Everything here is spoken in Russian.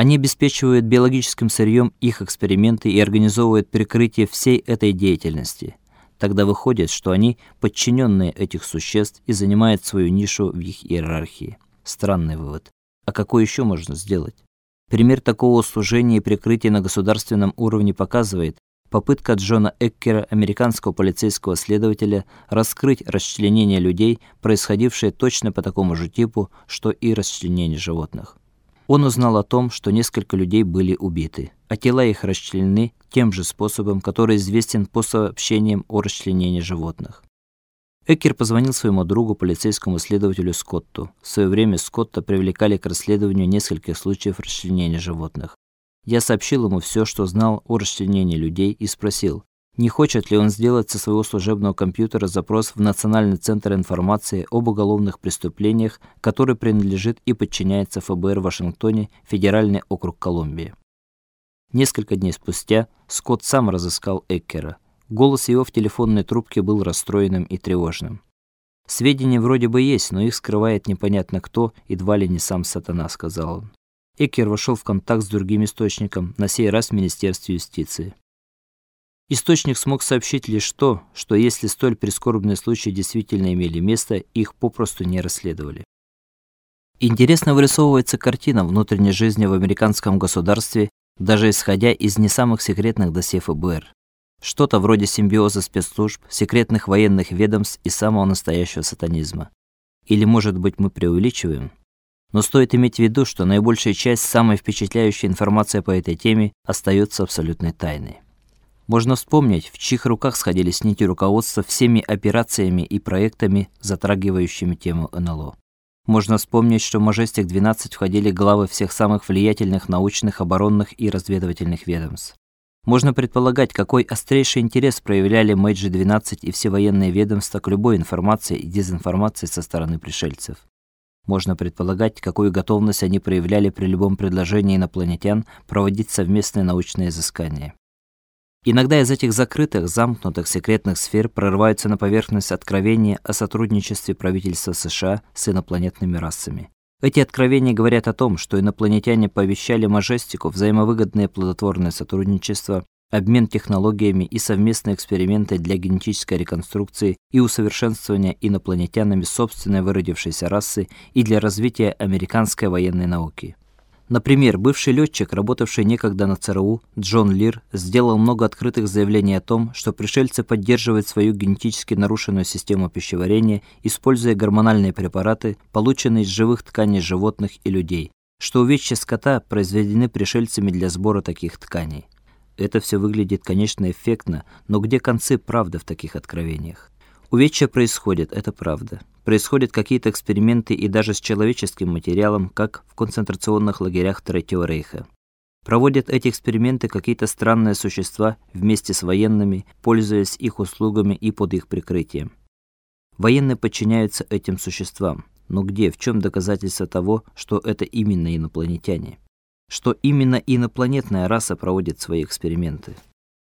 Они обеспечивают биологическим сырьем их эксперименты и организовывают прикрытие всей этой деятельности. Тогда выходит, что они подчиненные этих существ и занимают свою нишу в их иерархии. Странный вывод. А какой еще можно сделать? Пример такого служения и прикрытия на государственном уровне показывает, попытка Джона Эккера, американского полицейского следователя, раскрыть расчленение людей, происходившее точно по такому же типу, что и расчленение животных. Он узнал о том, что несколько людей были убиты, а тела их расчленены тем же способом, который известен по сообщениям о расчленении животных. Эккер позвонил своему другу, полицейскому следователю Скотту. В свое время Скотта привлекали к расследованию нескольких случаев расчленения животных. Я сообщил ему все, что знал о расчленении людей и спросил, не хочет ли он сделать со своего служебного компьютера запрос в Национальный центр информации об уголовных преступлениях, который принадлежит и подчиняется ФБР в Вашингтоне, Федеральный округ Колумбия. Несколько дней спустя Скотт сам разыскал Эккера. Голос его в телефонной трубке был расстроенным и тревожным. Сведения вроде бы есть, но их скрывает непонятно кто, едва ли не сам сатана, сказал он. Эккер вошел в контакт с другим источником, на сей раз в Министерстве юстиции. Источник смог сообщить лишь то, что если столь прискорбные случаи действительно имели место, их попросту не расследовали. Интересно вырисовывается картина внутренней жизни в американском государстве, даже исходя из не самых секретных досье ФБР. Что-то вроде симбиоза спецслужб, секретных военных ведомств и самого настоящего сатанизма. Или, может быть, мы преувеличиваем? Но стоит иметь в виду, что наибольшая часть самой впечатляющей информации по этой теме остается абсолютной тайной. Можно вспомнить, в чьих руках сходились нити руководства всеми операциями и проектами, затрагивающими тему НЛО. Можно вспомнить, что в Majestic 12 входили главы всех самых влиятельных научных, оборонных и разведывательных ведомств. Можно предполагать, какой острейший интерес проявляли Мэйджи 12 и все военные ведомства к любой информации и дезинформации со стороны пришельцев. Можно предполагать, какую готовность они проявляли при любом предложении инопланетян проводить совместные научные изыскания. Иногда из этих закрытых, замкнутых секретных сфер прорываются на поверхность откровения о сотрудничестве правительства США с инопланетными расами. Эти откровения говорят о том, что инопланетяне пообещали Мажестику взаимовыгодное плодотворное сотрудничество, обмен технологиями и совместные эксперименты для генетической реконструкции и усовершенствования инопланетянами собственной выродившейся расы и для развития американской военной науки. Например, бывший летчик, работавший некогда на ЦРУ, Джон Лир, сделал много открытых заявлений о том, что пришельцы поддерживают свою генетически нарушенную систему пищеварения, используя гормональные препараты, полученные из живых тканей животных и людей, что увечья скота произведены пришельцами для сбора таких тканей. Это все выглядит, конечно, эффектно, но где концы правды в таких откровениях? Увечья происходят, это правда. Происходят какие-то эксперименты и даже с человеческим материалом, как в концентрационных лагерях Третьего рейха. Проводят эти эксперименты какие-то странные существа вместе с военными, пользуясь их услугами и под их прикрытием. Военные подчиняются этим существам. Но где, в чем доказательство того, что это именно инопланетяне? Что именно инопланетная раса проводит свои эксперименты?